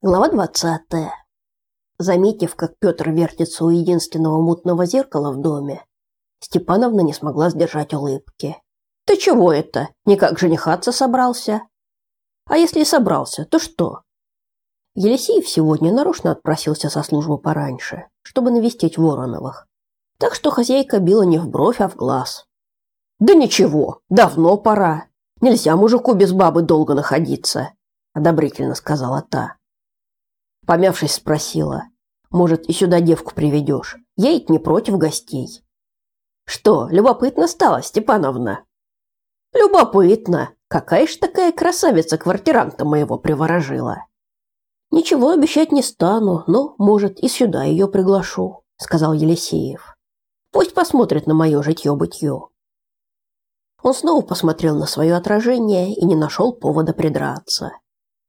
Глава 20. Заметив, как Петр вертится у единственного мутного зеркала в доме, Степановна не смогла сдержать улыбки. Ты чего это? Никак женихаться собрался? А если и собрался, то что? Елисеев сегодня нарочно отпросился со службы пораньше, чтобы навестить Вороновых. Так что хозяйка била не в бровь, а в глаз. Да ничего, давно пора. Нельзя мужику без бабы долго находиться, одобрительно сказала та. Помявшись, спросила. Может, и сюда девку приведешь? Я ведь не против гостей. Что, любопытно стало, Степановна? Любопытно. Какая ж такая красавица квартиранта моего приворожила. Ничего обещать не стану, но, может, и сюда ее приглашу, сказал Елисеев. Пусть посмотрит на мое житье-бытье. Он снова посмотрел на свое отражение и не нашел повода придраться.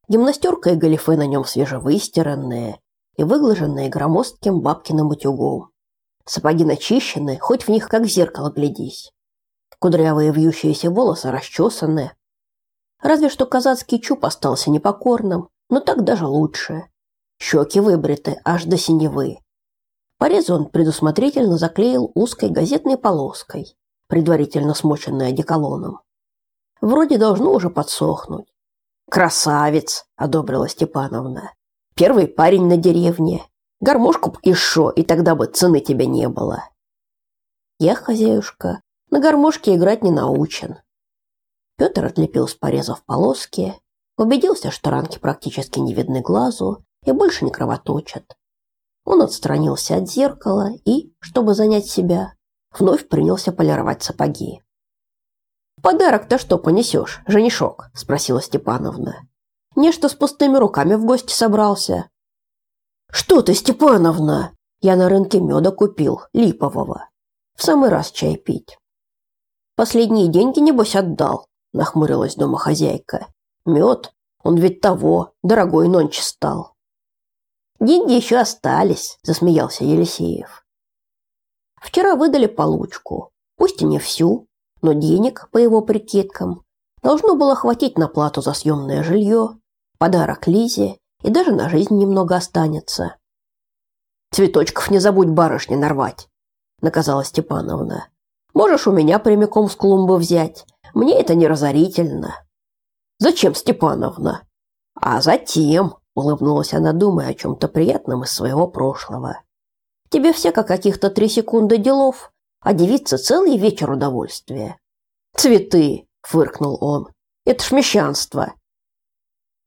Гимнастерка и галифе на нем свежевыстиранные и выглаженные громоздким бабкиным утюгом. Сапоги начищены, хоть в них как в зеркало глядись. Кудрявые вьющиеся волосы расчесаны. Разве что казацкий чуб остался непокорным, но так даже лучше. Щеки выбриты аж до синевы. Порез он предусмотрительно заклеил узкой газетной полоской, предварительно смоченной одеколоном. Вроде должно уже подсохнуть. Красавец, одобрила Степановна. Первый парень на деревне. Гармошку б еще, и тогда бы цены тебе не было. Я, хозяюшка, на гармошке играть не научен. Петр отлепил с порезов полоски, убедился, что ранки практически не видны глазу и больше не кровоточат. Он отстранился от зеркала и, чтобы занять себя, вновь принялся полировать сапоги. Подарок-то что понесешь, женишок? спросила Степановна. Нечто с пустыми руками в гости собрался. Что ты, Степановна? Я на рынке меда купил, липового. В самый раз чай пить. Последние деньги небось отдал, нахмурилась домохозяйка. Мед, он ведь того, дорогой нонче стал. Деньги еще остались, засмеялся Елисеев. Вчера выдали получку, пусть и не всю, но денег, по его прикидкам, должно было хватить на плату за съемное жилье, подарок Лизе и даже на жизнь немного останется. «Цветочков не забудь барышни нарвать», – наказала Степановна. «Можешь у меня прямиком с клумбы взять. Мне это не разорительно». «Зачем, Степановна?» «А затем», – улыбнулась она, думая о чем-то приятном из своего прошлого. «Тебе всяко каких-то три секунды делов, а девица целый вечер удовольствия. «Цветы!» – фыркнул он. «Это ж мещанство!»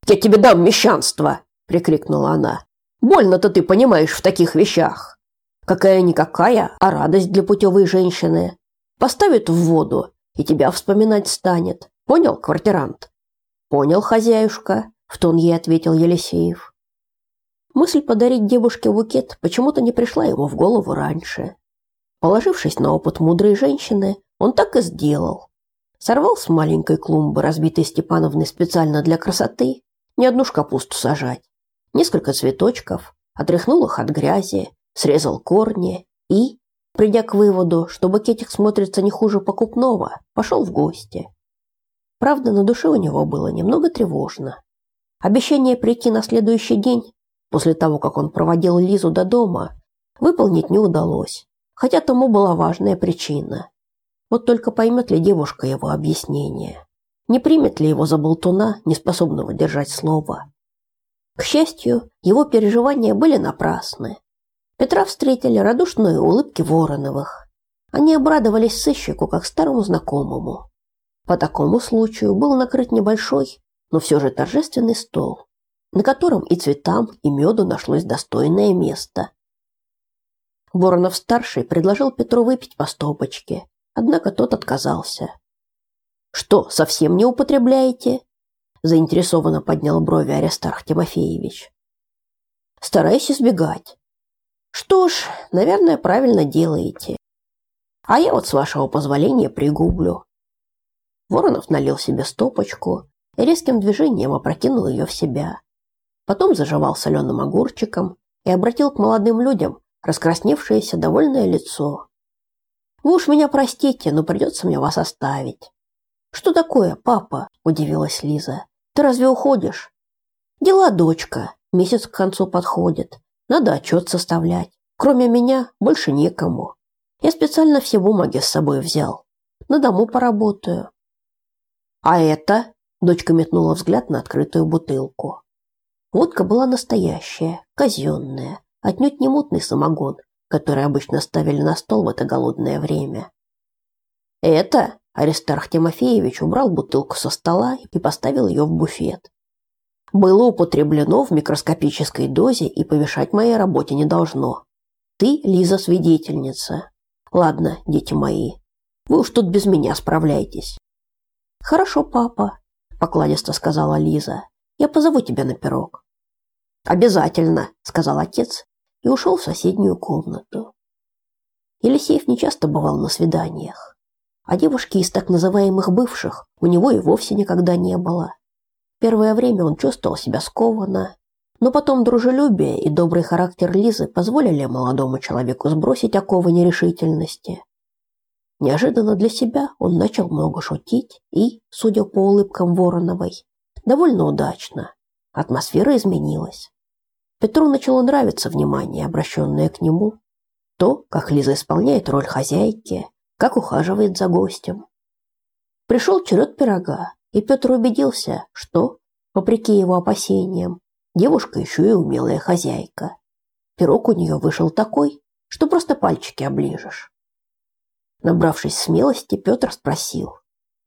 «Я тебе дам мещанство!» – прикрикнула она. «Больно-то ты понимаешь в таких вещах!» Какая-никакая, а радость для путевой женщины. Поставит в воду, и тебя вспоминать станет. Понял, квартирант? Понял, хозяюшка, в тон ей ответил Елисеев. Мысль подарить девушке букет почему-то не пришла ему в голову раньше. Положившись на опыт мудрой женщины, он так и сделал. Сорвал с маленькой клумбы, разбитой Степановной специально для красоты, не одну капусту сажать, несколько цветочков, отряхнул их от грязи, срезал корни и, придя к выводу, что букетик смотрится не хуже покупного, пошел в гости. Правда, на душе у него было немного тревожно. Обещание прийти на следующий день, после того, как он проводил Лизу до дома, выполнить не удалось хотя тому была важная причина. Вот только поймет ли девушка его объяснение? Не примет ли его за болтуна, неспособного держать слово? К счастью, его переживания были напрасны. Петра встретили радушные улыбки Вороновых. Они обрадовались сыщику как старому знакомому. По такому случаю был накрыт небольшой, но все же торжественный стол, на котором и цветам, и меду нашлось достойное место. Воронов-старший предложил Петру выпить по стопочке, однако тот отказался. «Что, совсем не употребляете?» заинтересованно поднял брови Аристарх Тимофеевич. «Стараюсь избегать». «Что ж, наверное, правильно делаете. А я вот, с вашего позволения, пригублю». Воронов налил себе стопочку и резким движением опрокинул ее в себя. Потом заживал соленым огурчиком и обратил к молодым людям раскрасневшееся довольное лицо. Вы уж меня простите, но придется мне вас оставить. Что такое, папа? удивилась Лиза. Ты разве уходишь? Дела, дочка, Месяц к концу подходит. Надо отчет составлять. Кроме меня больше некому. Я специально все бумаги с собой взял. На дому поработаю. А это? Дочка метнула взгляд на открытую бутылку. Водка была настоящая, казенная, отнюдь не мутный самогон, который обычно ставили на стол в это голодное время. Это Аристарх Тимофеевич убрал бутылку со стола и поставил ее в буфет. Было употреблено в микроскопической дозе и повышать моей работе не должно. Ты, Лиза, свидетельница. Ладно, дети мои, вы уж тут без меня справляйтесь. Хорошо, папа, покладисто сказала Лиза. Я позову тебя на пирог. Обязательно, сказал отец и ушел в соседнюю комнату. Елисеев нечасто бывал на свиданиях. А девушки из так называемых бывших у него и вовсе никогда не было. Первое время он чувствовал себя скованно, но потом дружелюбие и добрый характер Лизы позволили молодому человеку сбросить оковы нерешительности. Неожиданно для себя он начал много шутить и, судя по улыбкам Вороновой, довольно удачно. Атмосфера изменилась. Петру начало нравиться внимание, обращенное к нему, то, как Лиза исполняет роль хозяйки, как ухаживает за гостем. Пришел черед пирога, и Петр убедился, что, вопреки его опасениям, девушка еще и умелая хозяйка. Пирог у нее вышел такой, что просто пальчики оближешь. Набравшись смелости, Петр спросил.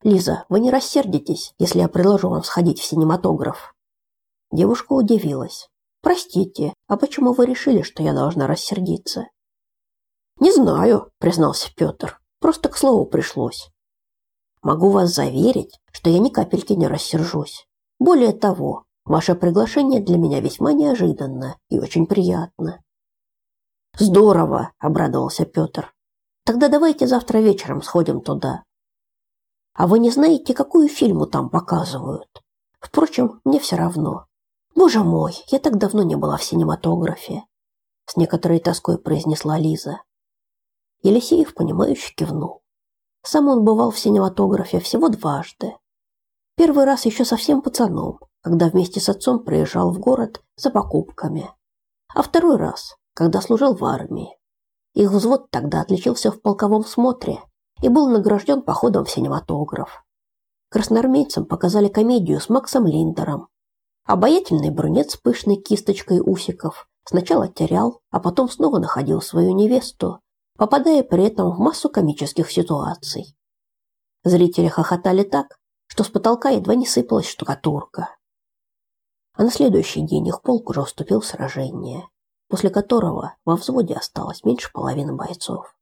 «Лиза, вы не рассердитесь, если я предложу вам сходить в синематограф?» Девушка удивилась. «Простите, а почему вы решили, что я должна рассердиться?» «Не знаю», — признался Петр. Просто к слову пришлось. Могу вас заверить, что я ни капельки не рассержусь. Более того, ваше приглашение для меня весьма неожиданно и очень приятно. Здорово, обрадовался Петр. Тогда давайте завтра вечером сходим туда. А вы не знаете, какую фильму там показывают? Впрочем, мне все равно. Боже мой, я так давно не была в синематографе, с некоторой тоской произнесла Лиза. Елисеев, понимающе кивнул. Сам он бывал в синематографе всего дважды. Первый раз еще совсем пацаном, когда вместе с отцом приезжал в город за покупками. А второй раз, когда служил в армии. Их взвод тогда отличился в полковом смотре и был награжден походом в синематограф. Красноармейцам показали комедию с Максом Линдером. Обаятельный брюнет с пышной кисточкой усиков сначала терял, а потом снова находил свою невесту попадая при этом в массу комических ситуаций. Зрители хохотали так, что с потолка едва не сыпалась штукатурка. А на следующий день их полк уже вступил в сражение, после которого во взводе осталось меньше половины бойцов.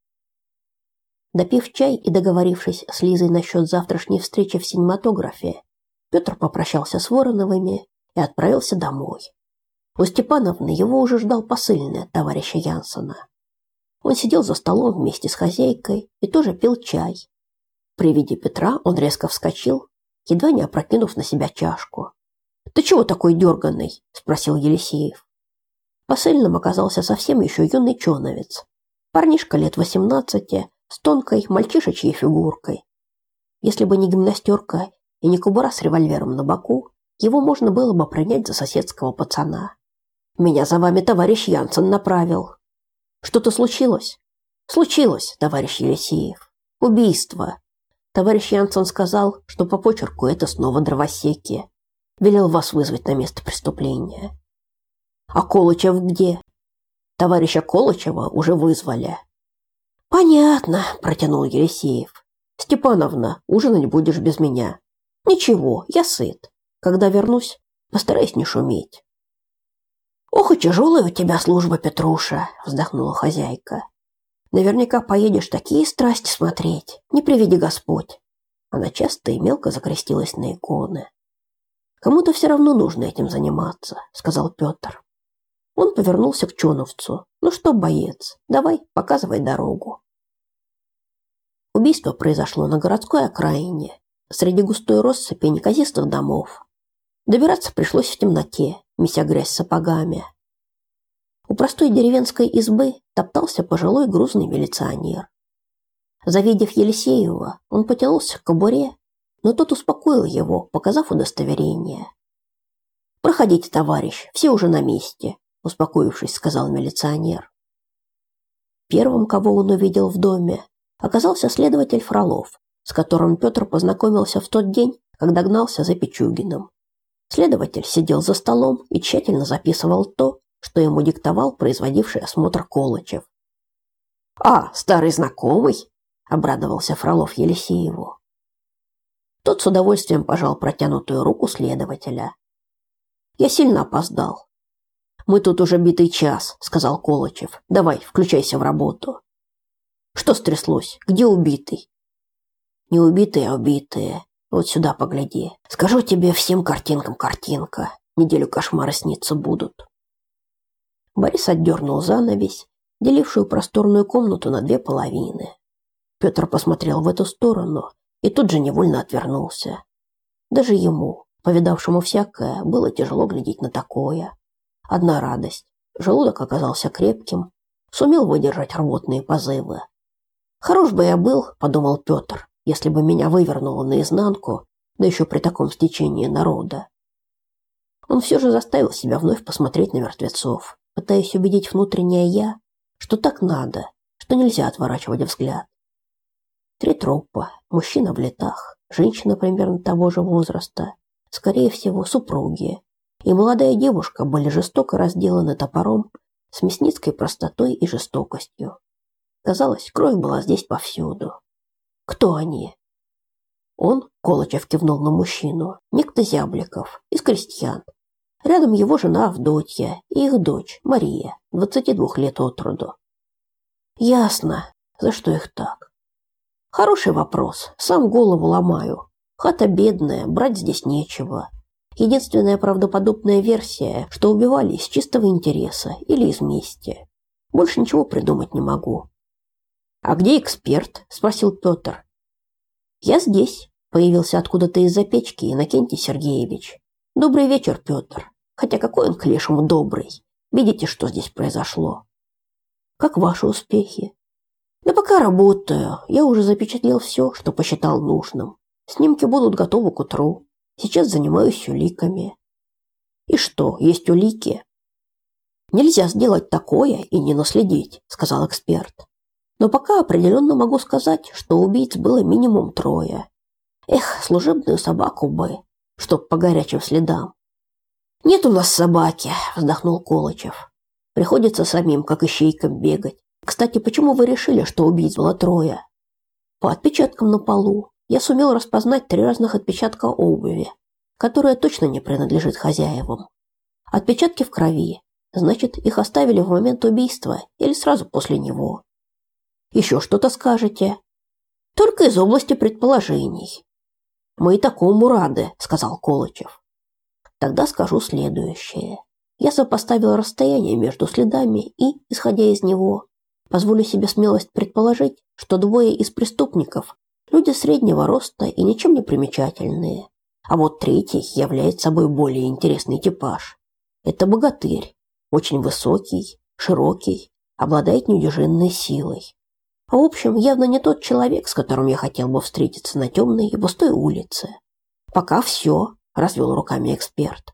Допив чай и договорившись с Лизой насчет завтрашней встречи в синематографе, Петр попрощался с Вороновыми и отправился домой. У Степановны его уже ждал посыльный от товарища Янсона. Он сидел за столом вместе с хозяйкой и тоже пил чай. При виде Петра он резко вскочил, едва не опрокинув на себя чашку. «Ты чего такой дерганный?» – спросил Елисеев. Посыльным оказался совсем еще юный чоновец. Парнишка лет восемнадцати, с тонкой мальчишечьей фигуркой. Если бы не гимнастерка и не кубура с револьвером на боку, его можно было бы принять за соседского пацана. «Меня за вами товарищ Янсен направил», что-то случилось? Случилось, товарищ Елисеев. Убийство. Товарищ Янсон сказал, что по почерку это снова дровосеки. Велел вас вызвать на место преступления. А Колычев где? Товарища Колычева уже вызвали. Понятно, протянул Елисеев. Степановна, ужинать будешь без меня. Ничего, я сыт. Когда вернусь, постараюсь не шуметь. Ох и тяжелая у тебя служба, Петруша, вздохнула хозяйка. Наверняка поедешь такие страсти смотреть, не приведи Господь. Она часто и мелко закрестилась на иконы. Кому-то все равно нужно этим заниматься, сказал Петр. Он повернулся к Чоновцу. Ну что, боец, давай, показывай дорогу. Убийство произошло на городской окраине, среди густой россыпи неказистых домов. Добираться пришлось в темноте, меся грязь сапогами. У простой деревенской избы топтался пожилой грузный милиционер. Завидев Елисеева, он потянулся к кобуре, но тот успокоил его, показав удостоверение. Проходите, товарищ, все уже на месте, успокоившись, сказал милиционер. Первым, кого он увидел в доме, оказался следователь Фролов, с которым Петр познакомился в тот день, когда гнался за Пичугиным. Следователь сидел за столом и тщательно записывал то, что ему диктовал производивший осмотр Колычев. «А, старый знакомый!» – обрадовался Фролов Елисееву. Тот с удовольствием пожал протянутую руку следователя. «Я сильно опоздал». «Мы тут уже битый час», – сказал Колычев. «Давай, включайся в работу». «Что стряслось? Где убитый?» «Не убитые, а убитые. Вот сюда погляди. Скажу тебе всем картинкам картинка. Неделю кошмары сниться будут». Борис отдернул занавесь, делившую просторную комнату на две половины. Петр посмотрел в эту сторону и тут же невольно отвернулся. Даже ему, повидавшему всякое, было тяжело глядеть на такое. Одна радость. Желудок оказался крепким, сумел выдержать рвотные позывы. Хорош бы я был, подумал Петр, если бы меня вывернуло наизнанку, да еще при таком стечении народа. Он все же заставил себя вновь посмотреть на мертвецов, пытаясь убедить внутреннее я, что так надо, что нельзя отворачивать взгляд. Три трупа, мужчина в летах, женщина примерно того же возраста, скорее всего, супруги, и молодая девушка были жестоко разделаны топором с мясницкой простотой и жестокостью. Казалось, кровь была здесь повсюду. Кто они? Он, Колычев кивнул на мужчину, некто Зябликов, из крестьян. Рядом его жена Авдотья и их дочь Мария, 22 лет от роду. Ясно, за что их так. Хороший вопрос, сам голову ломаю. Хата бедная, брать здесь нечего. Единственная правдоподобная версия, что убивали из чистого интереса или из мести. Больше ничего придумать не могу. «А где эксперт?» – спросил Петр. «Я здесь», – появился откуда-то из-за печки Иннокентий Сергеевич. «Добрый вечер, Петр. Хотя какой он к лешему добрый. Видите, что здесь произошло?» «Как ваши успехи?» «Да пока работаю. Я уже запечатлел все, что посчитал нужным. Снимки будут готовы к утру. Сейчас занимаюсь уликами». «И что, есть улики?» «Нельзя сделать такое и не наследить», – сказал эксперт. Но пока определенно могу сказать, что убийц было минимум трое. Эх, служебную собаку бы, чтоб по горячим следам. Нет у нас собаки, вздохнул Колычев. Приходится самим, как ищейкам, бегать. Кстати, почему вы решили, что убийц было трое? По отпечаткам на полу я сумел распознать три разных отпечатка обуви, которая точно не принадлежит хозяевам. Отпечатки в крови, значит, их оставили в момент убийства или сразу после него. Еще что-то скажете? Только из области предположений. Мы и такому рады, сказал Колычев. Тогда скажу следующее. Я сопоставил расстояние между следами и, исходя из него, позволю себе смелость предположить, что двое из преступников люди среднего роста и ничем не примечательные. А вот третий является собой более интересный типаж. Это богатырь, очень высокий, широкий, обладает неудержимой силой. В общем, явно не тот человек, с которым я хотел бы встретиться на темной и пустой улице. Пока все, развел руками эксперт.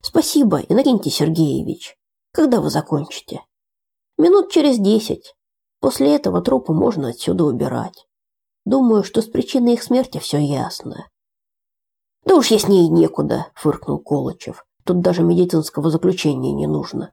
Спасибо, Иннокентий Сергеевич. Когда вы закончите? Минут через десять. После этого трупы можно отсюда убирать. Думаю, что с причиной их смерти все ясно. Да уж яснее некуда, фыркнул Колычев. Тут даже медицинского заключения не нужно.